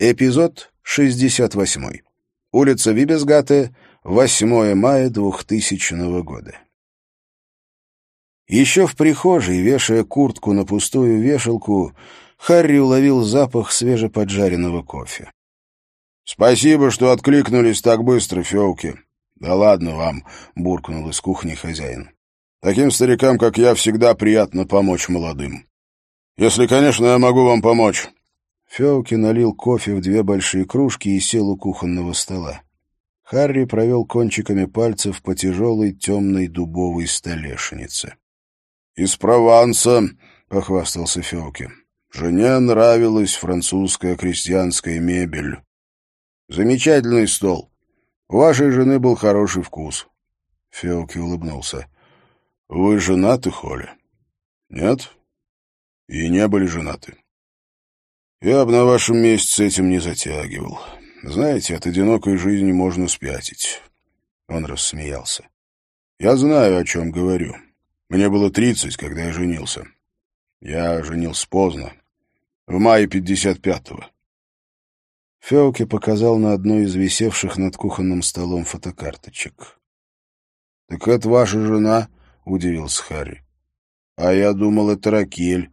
Эпизод 68. Улица Вибесгате, 8 мая 2000 года. Еще в прихожей, вешая куртку на пустую вешалку, Харри уловил запах свежеподжаренного кофе. «Спасибо, что откликнулись так быстро, Феуки». «Да ладно вам», — буркнул из кухни хозяин. «Таким старикам, как я, всегда приятно помочь молодым. Если, конечно, я могу вам помочь. Феуки налил кофе в две большие кружки и сел у кухонного стола. Харри провел кончиками пальцев по тяжелой темной дубовой столешнице. «Из Прованса», — похвастался Феуки. «Жене нравилась французская крестьянская мебель. Замечательный стол. У вашей жены был хороший вкус». Феуки улыбнулся. «Вы женаты, Холли?» «Нет?» «И не были женаты?» Я бы на вашем месте с этим не затягивал. Знаете, от одинокой жизни можно спятить. Он рассмеялся. Я знаю, о чем говорю. Мне было тридцать, когда я женился. Я женился поздно, в мае пятьдесят пятого. Феуке показал на одной из висевших над кухонным столом фотокарточек. — Так это ваша жена? — удивился Харри. — А я думал, это Ракель.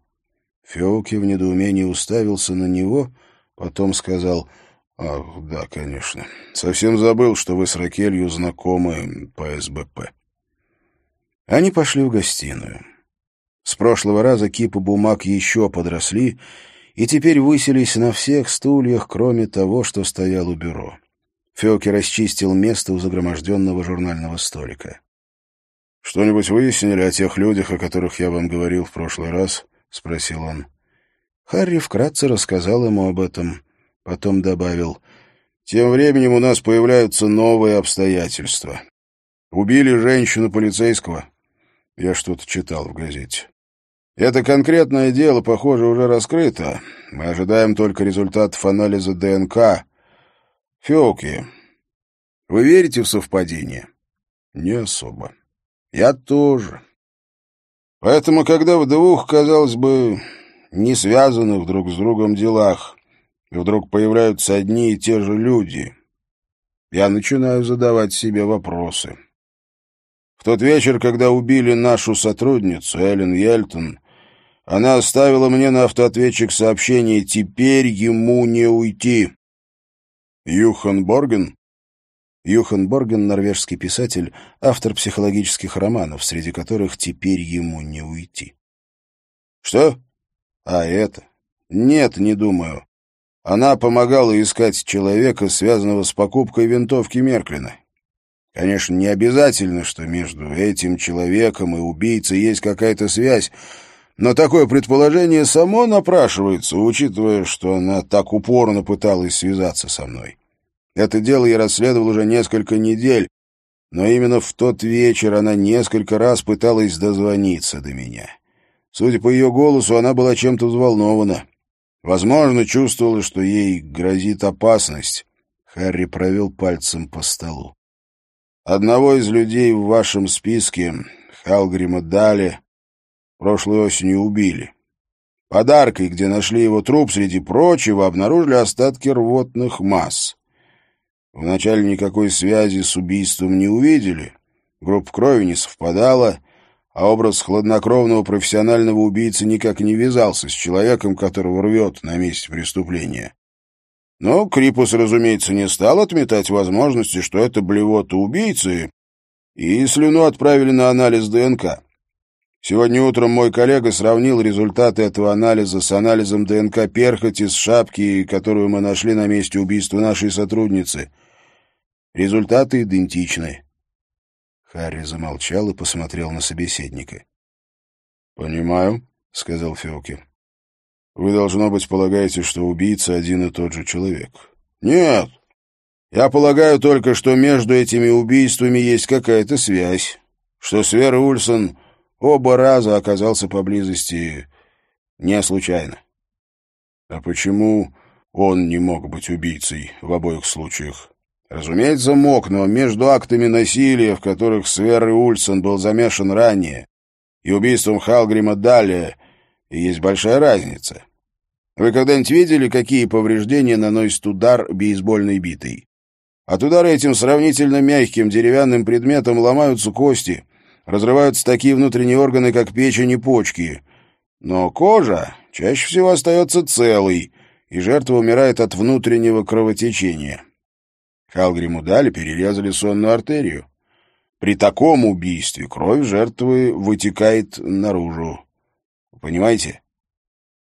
Феуки в недоумении уставился на него, потом сказал, «Ах, да, конечно. Совсем забыл, что вы с Ракелью знакомы по СБП». Они пошли в гостиную. С прошлого раза кипы бумаг еще подросли и теперь высились на всех стульях, кроме того, что стоял у бюро. Феоки расчистил место у загроможденного журнального столика. «Что-нибудь выяснили о тех людях, о которых я вам говорил в прошлый раз?» — спросил он. Харри вкратце рассказал ему об этом, потом добавил. «Тем временем у нас появляются новые обстоятельства. Убили женщину полицейского. Я что-то читал в газете. Это конкретное дело, похоже, уже раскрыто. Мы ожидаем только результатов анализа ДНК. Феоки, вы верите в совпадение?» «Не особо. Я тоже. Поэтому, когда в двух, казалось бы, не связанных друг с другом делах, вдруг появляются одни и те же люди, я начинаю задавать себе вопросы. В тот вечер, когда убили нашу сотрудницу, Эллен Йельтон, она оставила мне на автоответчик сообщение «Теперь ему не уйти». Юхан Борген Юхан Борген — норвежский писатель, автор психологических романов, среди которых «Теперь ему не уйти». «Что? А это? Нет, не думаю. Она помогала искать человека, связанного с покупкой винтовки Мерклина. Конечно, не обязательно, что между этим человеком и убийцей есть какая-то связь, но такое предположение само напрашивается, учитывая, что она так упорно пыталась связаться со мной. Это дело я расследовал уже несколько недель, но именно в тот вечер она несколько раз пыталась дозвониться до меня. Судя по ее голосу, она была чем-то взволнована. Возможно, чувствовала, что ей грозит опасность. Харри провел пальцем по столу. Одного из людей в вашем списке, Халгрима Дали, прошлой осенью убили. Подаркой, где нашли его труп, среди прочего, обнаружили остатки рвотных масс. Вначале никакой связи с убийством не увидели, группа крови не совпадала, а образ хладнокровного профессионального убийцы никак не вязался с человеком, которого рвет на месте преступления. Но Крипус, разумеется, не стал отметать возможности, что это блевота убийцы, и слюну отправили на анализ ДНК. Сегодня утром мой коллега сравнил результаты этого анализа с анализом ДНК перхоти с шапки, которую мы нашли на месте убийства нашей сотрудницы — Результаты идентичны. Харри замолчал и посмотрел на собеседника. «Понимаю», — сказал Феоки. «Вы, должно быть, полагаете, что убийца один и тот же человек». «Нет. Я полагаю только, что между этими убийствами есть какая-то связь, что Свер Ульсон оба раза оказался поблизости не случайно». «А почему он не мог быть убийцей в обоих случаях?» Разумеется, мог, но между актами насилия, в которых Свер и Ульсон был замешан ранее, и убийством Халгрима далее, есть большая разница. Вы когда-нибудь видели, какие повреждения наносит удар бейсбольной битой? От удара этим сравнительно мягким деревянным предметом ломаются кости, разрываются такие внутренние органы, как печень и почки. Но кожа чаще всего остается целой, и жертва умирает от внутреннего кровотечения. Халгриму дали, перерезали сонную артерию. При таком убийстве кровь жертвы вытекает наружу. Понимаете?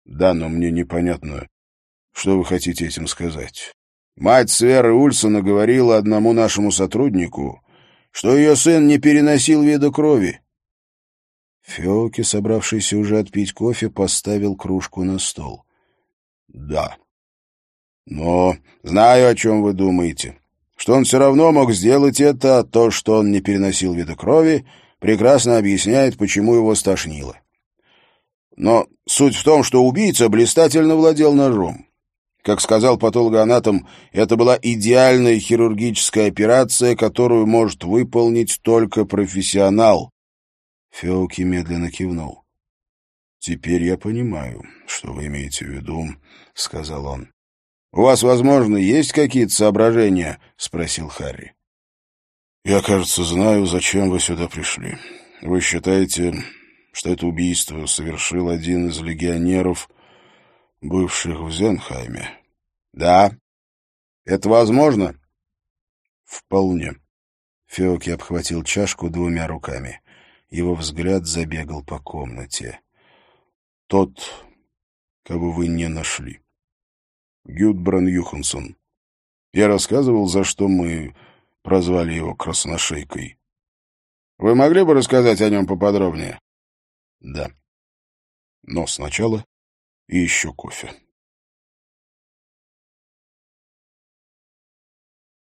Да, но мне непонятно, что вы хотите этим сказать. Мать Сверы Ульсона говорила одному нашему сотруднику, что ее сын не переносил вида крови. Феоки, собравшийся уже отпить кофе, поставил кружку на стол. — Да. Но знаю, о чем вы думаете. Что он все равно мог сделать это, а то, что он не переносил вида крови, прекрасно объясняет, почему его стошнило. Но суть в том, что убийца блистательно владел ножом. Как сказал патологоанатом, это была идеальная хирургическая операция, которую может выполнить только профессионал. Феоки медленно кивнул. «Теперь я понимаю, что вы имеете в виду», — сказал он. «У вас, возможно, есть какие-то соображения?» — спросил Харри. «Я, кажется, знаю, зачем вы сюда пришли. Вы считаете, что это убийство совершил один из легионеров, бывших в Зенхайме. Да. Это возможно? Вполне. Феоки обхватил чашку двумя руками. Его взгляд забегал по комнате. Тот, кого вы не нашли. Гюдбран Юхансон. Я рассказывал, за что мы прозвали его красношейкой. Вы могли бы рассказать о нем поподробнее? Да. Но сначала еще кофе.